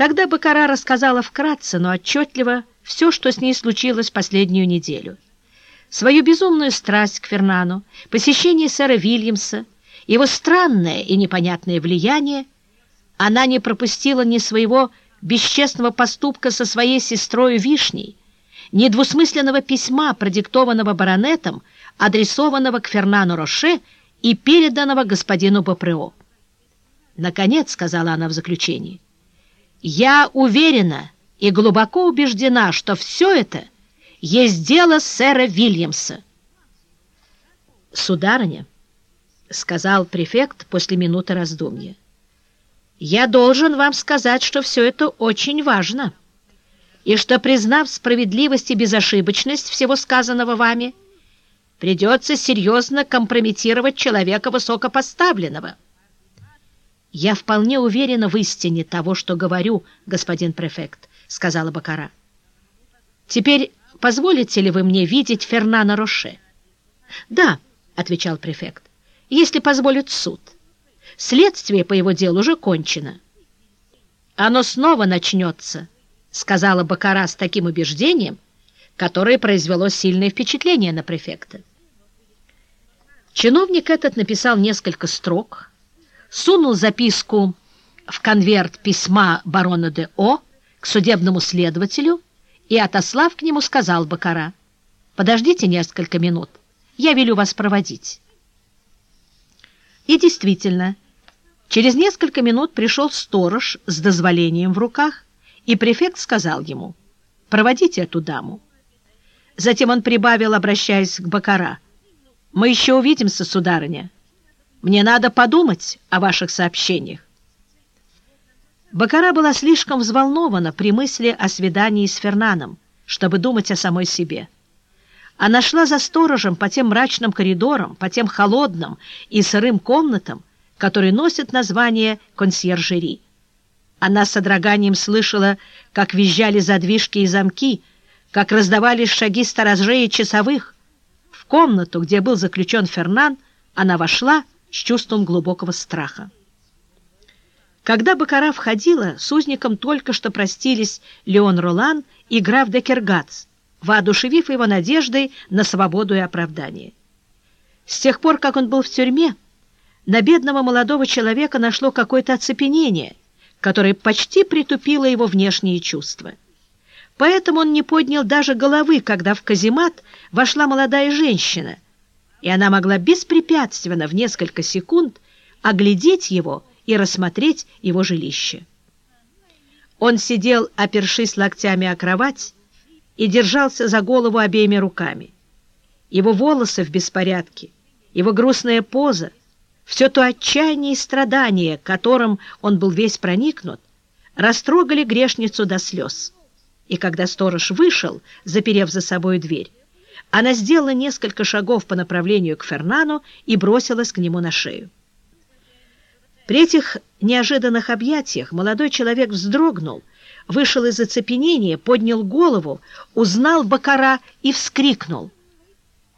Тогда Бакара рассказала вкратце, но отчетливо все, что с ней случилось последнюю неделю. Свою безумную страсть к Фернану, посещение сэра Вильямса, его странное и непонятное влияние, она не пропустила ни своего бесчестного поступка со своей сестрой Вишней, ни двусмысленного письма, продиктованного баронетом, адресованного к Фернану Роше и переданного господину Бопрео. «Наконец», — сказала она в заключении, — «я уверена и глубоко убеждена, что все это есть дело сэра Вильямса». «Сударыня», — сказал префект после минуты раздумья, — «я должен вам сказать, что все это очень важно» и что, признав справедливость и безошибочность всего сказанного вами, придется серьезно компрометировать человека высокопоставленного. «Я вполне уверена в истине того, что говорю, господин префект», — сказала Бакара. «Теперь позволите ли вы мне видеть Фернана Роше?» «Да», — отвечал префект, — «если позволит суд. Следствие по его делу уже кончено». «Оно снова начнется», —— сказала Бакара с таким убеждением, которое произвело сильное впечатление на префекта. Чиновник этот написал несколько строк, сунул записку в конверт письма барона де О к судебному следователю и, отослав к нему, сказал Бакара, «Подождите несколько минут, я велю вас проводить». И действительно, через несколько минут пришел сторож с дозволением в руках, и префект сказал ему, «Проводите эту даму». Затем он прибавил, обращаясь к Бакара, «Мы еще увидимся, сударыня. Мне надо подумать о ваших сообщениях». Бакара была слишком взволнована при мысли о свидании с Фернаном, чтобы думать о самой себе. Она шла за сторожем по тем мрачным коридорам, по тем холодным и сырым комнатам, которые носят название консьержери. Она с содроганием слышала, как визжали задвижки и замки, как раздавались шаги сторожей и часовых. В комнату, где был заключен Фернан, она вошла с чувством глубокого страха. Когда Бакара входила, с узником только что простились Леон Ролан и граф Декергац, воодушевив его надеждой на свободу и оправдание. С тех пор, как он был в тюрьме, на бедного молодого человека нашло какое-то оцепенение, которое почти притупило его внешние чувства. Поэтому он не поднял даже головы, когда в каземат вошла молодая женщина, и она могла беспрепятственно в несколько секунд оглядеть его и рассмотреть его жилище. Он сидел, опершись локтями о кровать, и держался за голову обеими руками. Его волосы в беспорядке, его грустная поза — все то отчаяние и страдание, которым он был весь проникнут, растрогали грешницу до слез. И когда сторож вышел, заперев за собой дверь, она сделала несколько шагов по направлению к Фернану и бросилась к нему на шею. При этих неожиданных объятиях молодой человек вздрогнул, вышел из оцепенения, поднял голову, узнал Бакара и вскрикнул.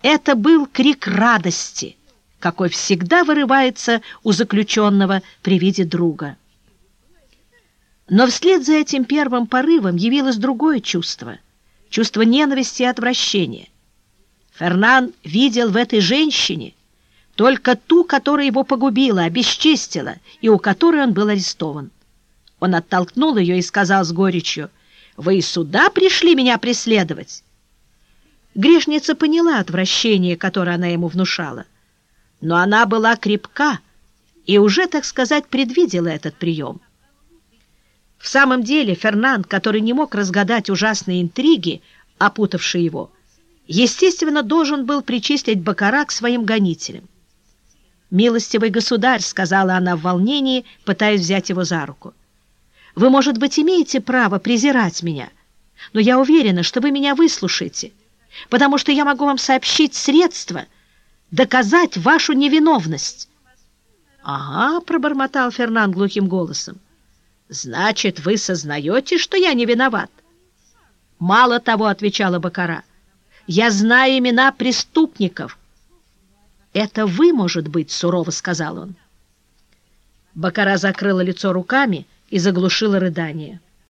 Это был крик радости — какой всегда вырывается у заключенного при виде друга. Но вслед за этим первым порывом явилось другое чувство, чувство ненависти и отвращения. Фернан видел в этой женщине только ту, которая его погубила, обесчестила, и у которой он был арестован. Он оттолкнул ее и сказал с горечью, «Вы и сюда пришли меня преследовать?» Грешница поняла отвращение, которое она ему внушала но она была крепка и уже, так сказать, предвидела этот прием. В самом деле Фернанд, который не мог разгадать ужасные интриги, опутавшие его, естественно, должен был причислить Бакара к своим гонителям. «Милостивый государь», — сказала она в волнении, пытаясь взять его за руку, — «вы, может быть, имеете право презирать меня, но я уверена, что вы меня выслушаете, потому что я могу вам сообщить средства, доказать вашу невиновность. — Ага, — пробормотал Фернан глухим голосом. — Значит, вы сознаете, что я не виноват? — Мало того, — отвечала Бакара, — я знаю имена преступников. — Это вы, может быть, — сурово сказал он. Бакара закрыла лицо руками и заглушила рыдание. —